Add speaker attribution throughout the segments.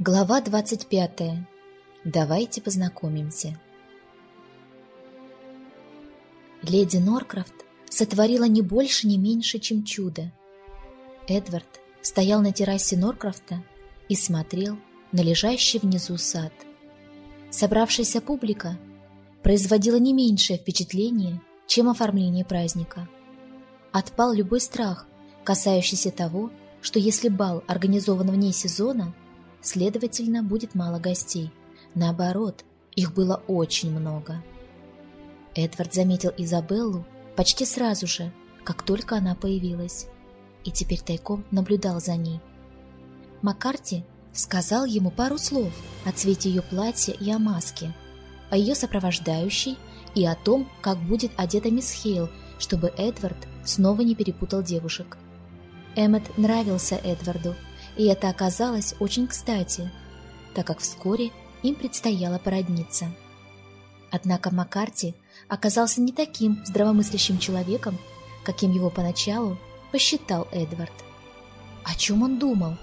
Speaker 1: Глава 25. Давайте познакомимся. Леди Норкрафт сотворила не больше, не меньше, чем чудо. Эдвард стоял на террасе Норкрафта и смотрел на лежащий внизу сад. Собравшаяся публика производила не меньшее впечатление, чем оформление праздника. Отпал любой страх, касающийся того, что если бал организован вне сезона – Следовательно, будет мало гостей. Наоборот, их было очень много. Эдвард заметил Изабеллу почти сразу же, как только она появилась, и теперь тайком наблюдал за ней. Маккарти сказал ему пару слов о цвете ее платья и о маске, о ее сопровождающей и о том, как будет одета мисс Хейл, чтобы Эдвард снова не перепутал девушек. Эммет нравился Эдварду, и это оказалось очень кстати, так как вскоре им предстояло породниться. Однако Маккарти оказался не таким здравомыслящим человеком, каким его поначалу посчитал Эдвард. О чем он думал,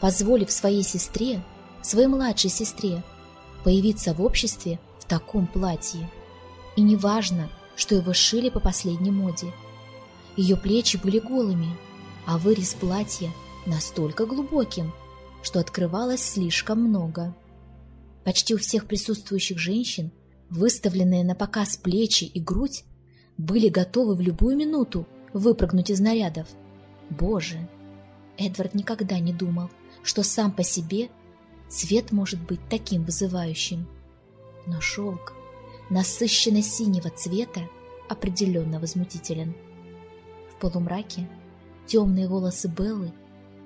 Speaker 1: позволив своей сестре, своей младшей сестре, появиться в обществе в таком платье? И неважно, что его шили по последней моде. Ее плечи были голыми, а вырез платья настолько глубоким, что открывалось слишком много. Почти у всех присутствующих женщин, выставленные на показ плечи и грудь, были готовы в любую минуту выпрыгнуть из нарядов. Боже! Эдвард никогда не думал, что сам по себе цвет может быть таким вызывающим. Но шелк насыщенно синего цвета определенно возмутителен. В полумраке темные волосы Беллы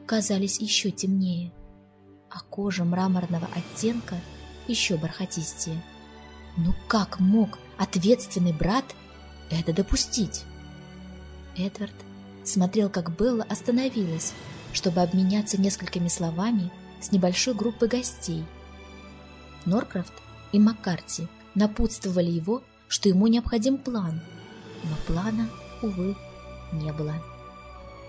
Speaker 1: казались еще темнее, а кожа мраморного оттенка еще бархатистее. Ну как мог ответственный брат это допустить? Эдвард смотрел, как Белла остановилась, чтобы обменяться несколькими словами с небольшой группой гостей. Норкрафт и Маккарти напутствовали его, что ему необходим план, но плана, увы, не было.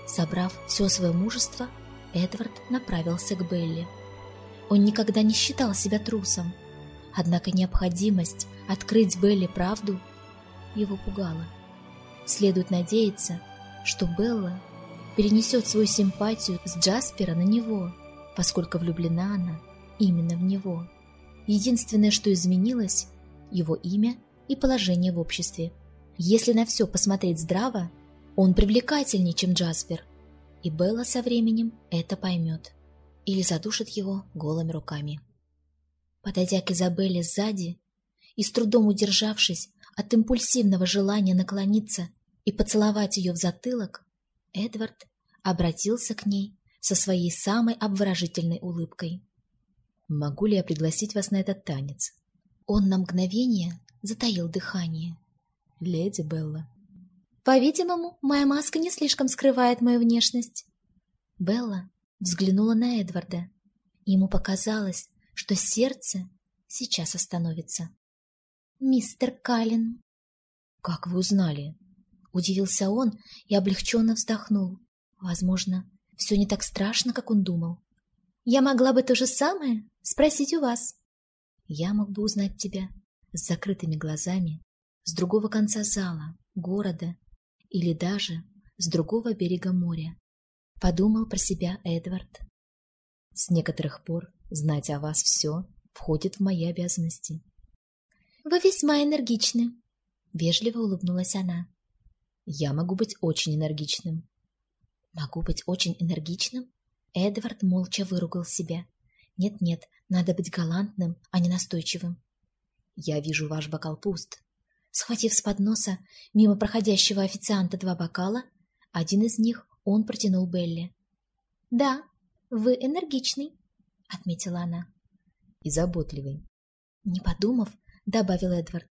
Speaker 1: Собрав все свое мужество, Эдвард направился к Белли. Он никогда не считал себя трусом, однако необходимость открыть Белли правду его пугала. Следует надеяться, что Белла перенесет свою симпатию с Джаспера на него, поскольку влюблена она именно в него. Единственное, что изменилось – его имя и положение в обществе. Если на все посмотреть здраво, он привлекательнее, чем Джаспер – и Белла со временем это поймет. Или задушит его голыми руками. Подойдя к Изабелле сзади и с трудом удержавшись от импульсивного желания наклониться и поцеловать ее в затылок, Эдвард обратился к ней со своей самой обворожительной улыбкой. «Могу ли я пригласить вас на этот танец?» Он на мгновение затаил дыхание. «Леди Белла, по-видимому, моя маска не слишком скрывает мою внешность. Белла взглянула на Эдварда. Ему показалось, что сердце сейчас остановится. «Мистер Каллен». «Как вы узнали?» Удивился он и облегченно вздохнул. Возможно, все не так страшно, как он думал. «Я могла бы то же самое спросить у вас». «Я мог бы узнать тебя с закрытыми глазами, с другого конца зала, города или даже с другого берега моря. Подумал про себя Эдвард. С некоторых пор знать о вас все входит в мои обязанности. «Вы весьма энергичны», — вежливо улыбнулась она. «Я могу быть очень энергичным». «Могу быть очень энергичным?» Эдвард молча выругал себя. «Нет-нет, надо быть галантным, а не настойчивым». «Я вижу, ваш бокал пуст. Схватив с подноса мимо проходящего официанта два бокала, один из них он протянул Белли. «Да, вы энергичный», — отметила она. «И заботливый». Не подумав, добавил Эдвард.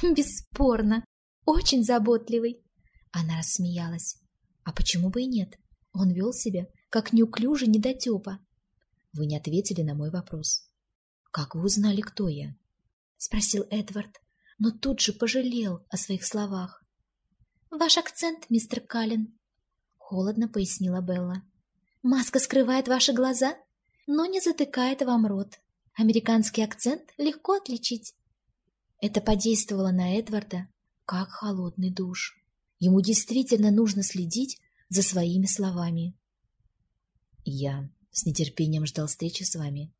Speaker 1: «Бесспорно, очень заботливый». Она рассмеялась. «А почему бы и нет? Он вел себя, как неуклюжий недотепа». «Вы не ответили на мой вопрос». «Как вы узнали, кто я?» — спросил Эдвард, но тут же пожалел о своих словах. «Ваш акцент, мистер Каллен», — холодно пояснила Белла. «Маска скрывает ваши глаза? но не затыкает вам рот. Американский акцент легко отличить. Это подействовало на Эдварда, как холодный душ. Ему действительно нужно следить за своими словами. Я с нетерпением ждал встречи с вами.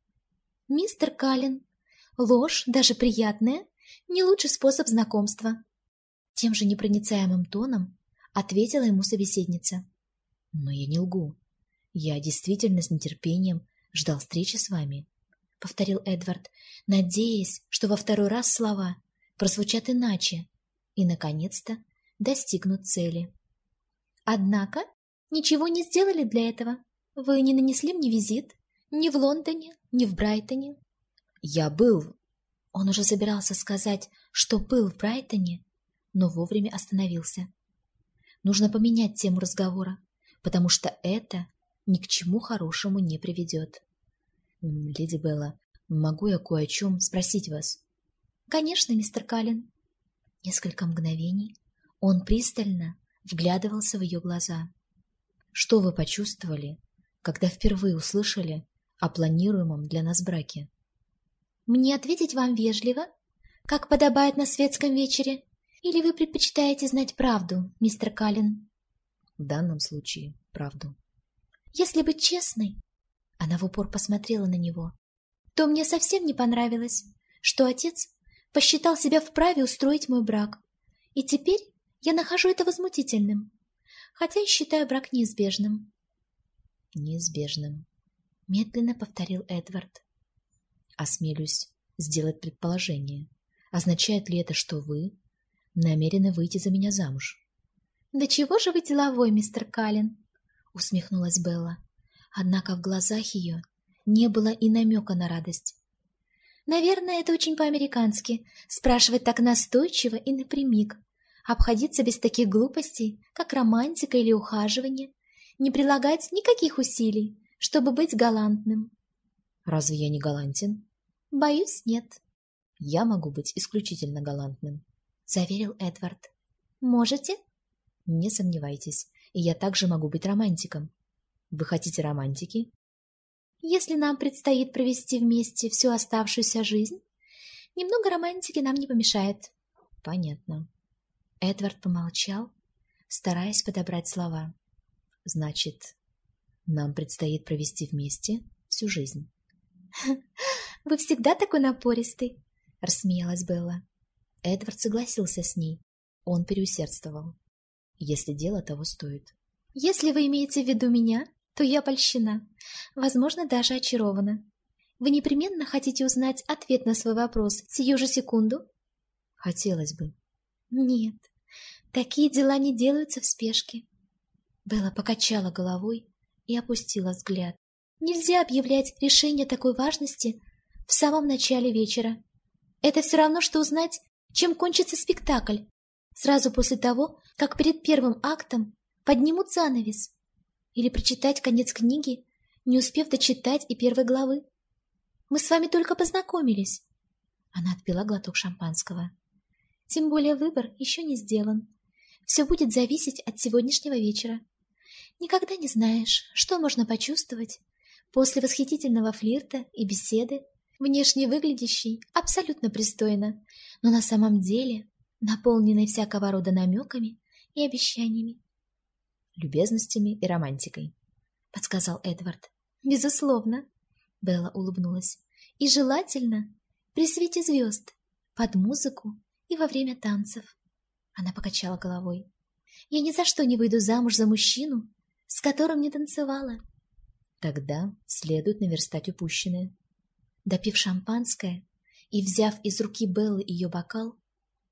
Speaker 1: Мистер Каллен, ложь, даже приятная, не лучший способ знакомства. Тем же непроницаемым тоном ответила ему собеседница. Но я не лгу. Я действительно с нетерпением ждал встречи с вами, повторил Эдвард, надеясь, что во второй раз слова прозвучат иначе и, наконец-то, достигнут цели. Однако ничего не сделали для этого. Вы не нанесли мне визит ни в Лондоне, ни в Брайтоне. Я был. Он уже собирался сказать, что был в Брайтоне, но вовремя остановился. Нужно поменять тему разговора, потому что это ни к чему хорошему не приведет. Леди Белла, могу я кое о чем спросить вас? Конечно, мистер Каллен. Несколько мгновений он пристально вглядывался в ее глаза. Что вы почувствовали, когда впервые услышали о планируемом для нас браке? Мне ответить вам вежливо, как подобает на светском вечере, или вы предпочитаете знать правду, мистер Каллен? В данном случае правду. Если быть честной, она в упор посмотрела на него, то мне совсем не понравилось, что отец посчитал себя вправе устроить мой брак. И теперь я нахожу это возмутительным, хотя и считаю брак неизбежным. Неизбежным, медленно повторил Эдвард. Осмелюсь сделать предположение. Означает ли это, что вы намерены выйти за меня замуж? Да чего же вы деловой, мистер Каллен? усмехнулась Белла. Однако в глазах ее не было и намека на радость. Наверное, это очень по-американски — спрашивать так настойчиво и напрямик, обходиться без таких глупостей, как романтика или ухаживание, не прилагать никаких усилий, чтобы быть галантным. Разве я не галантен? Боюсь, нет. Я могу быть исключительно галантным, заверил Эдвард. Можете? Не сомневайтесь, и я также могу быть романтиком. Вы хотите романтики? Если нам предстоит провести вместе всю оставшуюся жизнь, немного романтики нам не помешает. Понятно. Эдвард помолчал, стараясь подобрать слова. Значит, нам предстоит провести вместе всю жизнь. Вы всегда такой напористый, рассмеялась Белла. Эдвард согласился с ней. Он переусердствовал если дело того стоит. Если вы имеете в виду меня, то я польщена, возможно, даже очарована. Вы непременно хотите узнать ответ на свой вопрос сию же секунду? Хотелось бы. Нет, такие дела не делаются в спешке. Белла покачала головой и опустила взгляд. Нельзя объявлять решение такой важности в самом начале вечера. Это все равно, что узнать, чем кончится спектакль, сразу после того, как перед первым актом поднимут занавес, или прочитать конец книги, не успев дочитать и первой главы. Мы с вами только познакомились. Она отпила глоток шампанского. Тем более выбор еще не сделан. Все будет зависеть от сегодняшнего вечера. Никогда не знаешь, что можно почувствовать после восхитительного флирта и беседы, внешне выглядящей абсолютно пристойно, но на самом деле наполненной всякого рода намеками и обещаниями. Любезностями и романтикой, — подсказал Эдвард. Безусловно, — Белла улыбнулась. И желательно при свете звезд, под музыку и во время танцев. Она покачала головой. Я ни за что не выйду замуж за мужчину, с которым не танцевала. Тогда следует наверстать упущенное. Допив шампанское и взяв из руки Беллы ее бокал,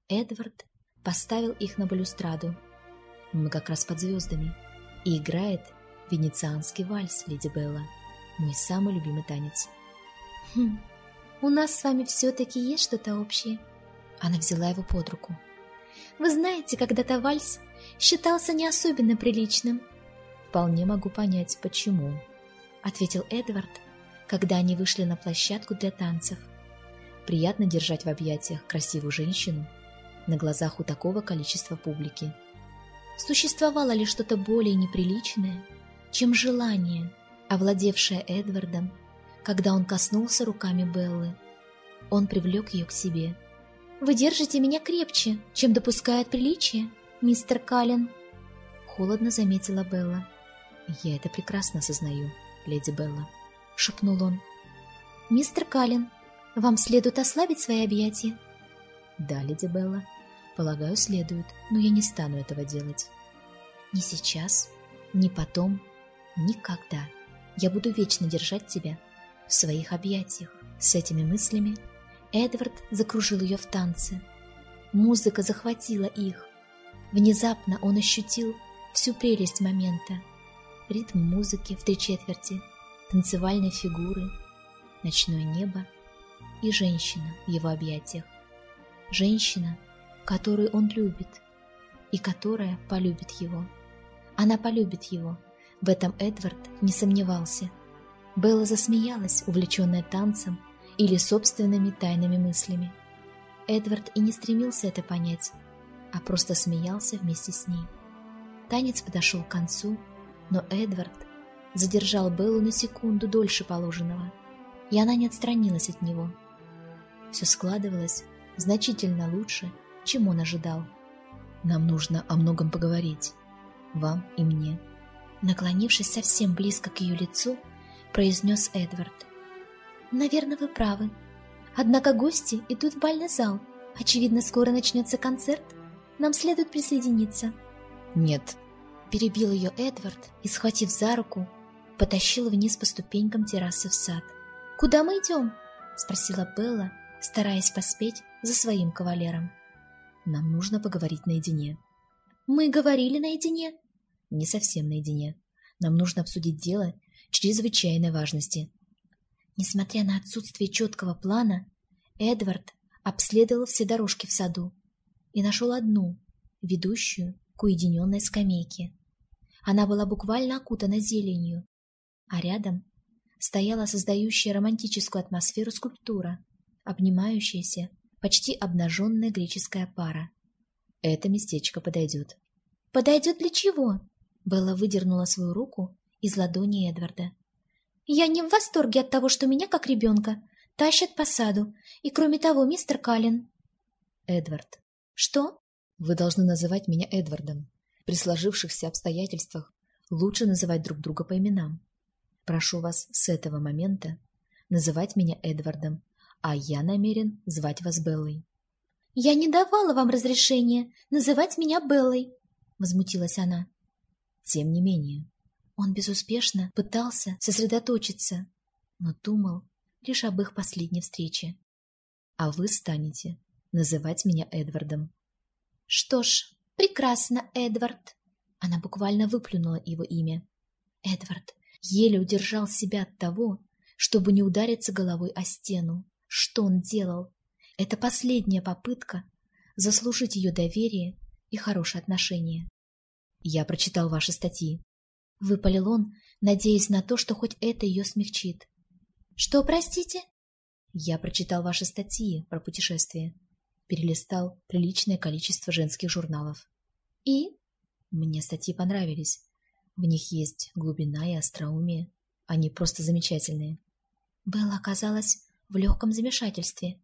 Speaker 1: Эдвард поставил их на балюстраду. Мы как раз под звездами. И играет венецианский вальс, леди Белла. Мой самый любимый танец. Хм, у нас с вами все-таки есть что-то общее. Она взяла его под руку. Вы знаете, когда-то вальс считался не особенно приличным. Вполне могу понять, почему, ответил Эдвард, когда они вышли на площадку для танцев. Приятно держать в объятиях красивую женщину, на глазах у такого количества публики. Существовало ли что-то более неприличное, чем желание, овладевшее Эдвардом, когда он коснулся руками Беллы. Он привлек ее к себе. «Вы держите меня крепче, чем допускает приличие, мистер Каллен», — холодно заметила Белла.
Speaker 2: «Я это прекрасно осознаю, леди Белла», — шепнул он.
Speaker 1: «Мистер Каллен, вам следует ослабить свои объятия».
Speaker 2: «Да, леди Белла, полагаю, следует, но я не стану этого делать».
Speaker 1: «Ни сейчас, ни потом, никогда. Я буду вечно держать тебя в своих объятиях». С этими мыслями Эдвард закружил ее в танце. Музыка захватила их. Внезапно он ощутил всю прелесть момента. Ритм музыки в три четверти, танцевальные фигуры, ночное небо и женщина в его объятиях. Женщина, которую он любит и которая полюбит его. Она полюбит его, в этом Эдвард не сомневался. Белла засмеялась, увлеченная танцем или собственными тайными мыслями. Эдвард и не стремился это понять, а просто смеялся вместе с ней. Танец подошел к концу, но Эдвард задержал Беллу на секунду дольше положенного, и она не отстранилась от него. Все складывалось значительно лучше, чем он ожидал.
Speaker 2: «Нам нужно о многом поговорить, вам и мне»,
Speaker 1: Наклонившись совсем близко к ее лицу, произнес Эдвард. «Наверное, вы правы. Однако гости идут в бальный зал. Очевидно, скоро начнется концерт. Нам следует присоединиться».
Speaker 2: «Нет», —
Speaker 1: перебил ее Эдвард и, схватив за руку, потащил вниз по ступенькам террасы в сад. «Куда мы идем?» — спросила Белла, стараясь поспеть за своим кавалером.
Speaker 2: «Нам нужно поговорить наедине».
Speaker 1: «Мы говорили наедине?»
Speaker 2: не совсем наедине. Нам нужно обсудить дело чрезвычайной важности.
Speaker 1: Несмотря на отсутствие четкого плана, Эдвард обследовал все дорожки в саду и нашел одну, ведущую к уединенной скамейке. Она была буквально окутана зеленью, а рядом стояла создающая романтическую атмосферу скульптура, обнимающаяся почти обнаженная греческая пара.
Speaker 2: Это местечко подойдет.
Speaker 1: «Подойдет для чего?» Белла выдернула свою руку из ладони Эдварда. «Я не в восторге от того, что меня, как ребенка, тащат по саду. И кроме того, мистер Каллен...»
Speaker 2: «Эдвард».
Speaker 1: «Что?»
Speaker 2: «Вы должны называть меня Эдвардом. При сложившихся обстоятельствах лучше называть друг друга по именам. Прошу вас с этого момента называть меня Эдвардом, а я намерен звать вас Беллой».
Speaker 1: «Я не давала вам разрешения называть меня Беллой», — возмутилась она.
Speaker 2: Тем не менее,
Speaker 1: он безуспешно пытался сосредоточиться, но думал лишь об их последней встрече.
Speaker 2: А вы станете называть меня Эдвардом.
Speaker 1: Что ж, прекрасно, Эдвард. Она буквально выплюнула его имя. Эдвард еле удержал себя от того, чтобы не удариться головой о стену. Что он делал? Это последняя попытка заслужить ее доверие и хорошее отношение.
Speaker 2: Я прочитал ваши статьи.
Speaker 1: Выпалил он, надеясь на то, что хоть это ее смягчит. Что, простите?
Speaker 2: Я прочитал ваши статьи про путешествия. Перелистал приличное количество женских журналов.
Speaker 1: И?
Speaker 2: Мне статьи понравились. В них есть глубина и остроумие. Они просто замечательные.
Speaker 1: Белла оказалась в легком замешательстве.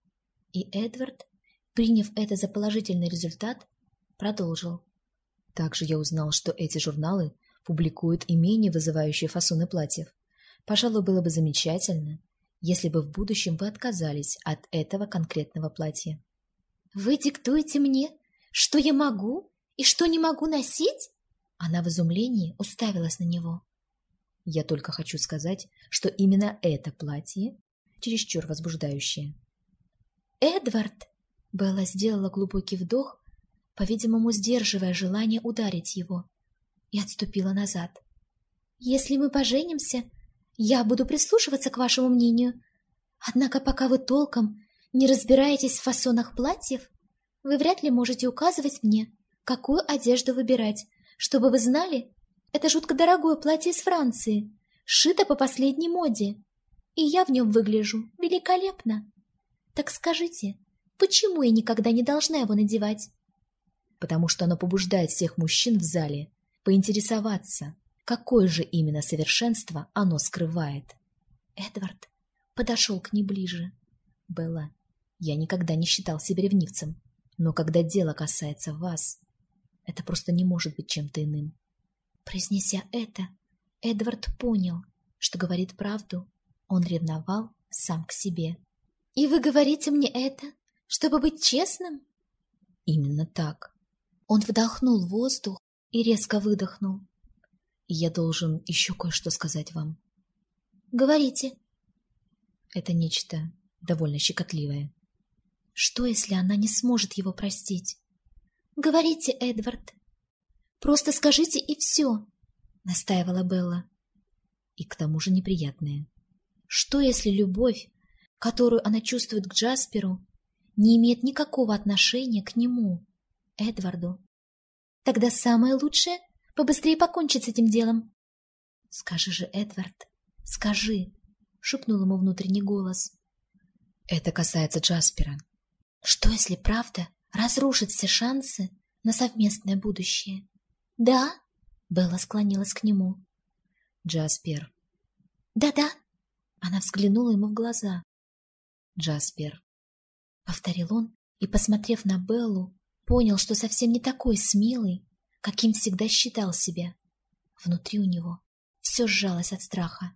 Speaker 1: И Эдвард, приняв это за положительный результат, продолжил.
Speaker 2: Также я узнал, что эти журналы публикуют и менее вызывающие фасоны платьев. Пожалуй, было бы замечательно, если бы в будущем вы отказались от этого конкретного платья.
Speaker 1: «Вы диктуете мне, что я могу и что не могу носить?» Она в изумлении уставилась на него.
Speaker 2: «Я только хочу сказать, что именно это платье чересчур возбуждающее».
Speaker 1: «Эдвард!» Белла сделала глубокий вдох по-видимому, сдерживая желание ударить его, и отступила назад. «Если мы поженимся, я буду прислушиваться к вашему мнению. Однако пока вы толком не разбираетесь в фасонах платьев, вы вряд ли можете указывать мне, какую одежду выбирать, чтобы вы знали, это жутко дорогое платье из Франции, сшито по последней моде, и я в нем выгляжу великолепно. Так скажите, почему я никогда не должна его надевать?»
Speaker 2: потому что оно побуждает всех мужчин в зале поинтересоваться, какое же именно совершенство оно скрывает.
Speaker 1: Эдвард подошел к ней ближе.
Speaker 2: «Белла, я никогда не считал себя ревнивцем, но когда дело касается вас, это просто не может быть чем-то иным».
Speaker 1: Произнеся это, Эдвард понял, что говорит правду. Он ревновал сам к себе. «И вы говорите мне это, чтобы быть честным?»
Speaker 2: «Именно так».
Speaker 1: Он вдохнул воздух и резко выдохнул.
Speaker 2: «Я должен еще кое-что сказать вам».
Speaker 1: «Говорите».
Speaker 2: Это нечто довольно щекотливое.
Speaker 1: Что, если она не сможет его простить? «Говорите, Эдвард. Просто скажите и все», — настаивала Белла.
Speaker 2: И к тому же неприятное.
Speaker 1: Что, если любовь, которую она чувствует к Джасперу, не имеет никакого отношения к нему, Эдварду? Тогда самое лучшее — побыстрее покончить с этим делом. «Скажи же, Эдвард, скажи», — шепнул ему внутренний голос.
Speaker 2: «Это касается Джаспера».
Speaker 1: «Что, если правда разрушит все шансы на совместное будущее?» «Да?» — Белла склонилась к нему.
Speaker 2: «Джаспер».
Speaker 1: «Да-да». Она взглянула ему в глаза.
Speaker 2: «Джаспер», —
Speaker 1: повторил он и, посмотрев на Беллу, понял, что совсем не такой смелый, каким всегда считал себя. Внутри у него все сжалось от страха.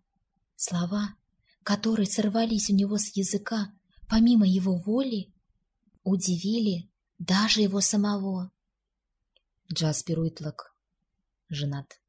Speaker 1: Слова, которые сорвались у него с языка помимо его воли, удивили даже его самого.
Speaker 2: Джаспер Уитлок женат.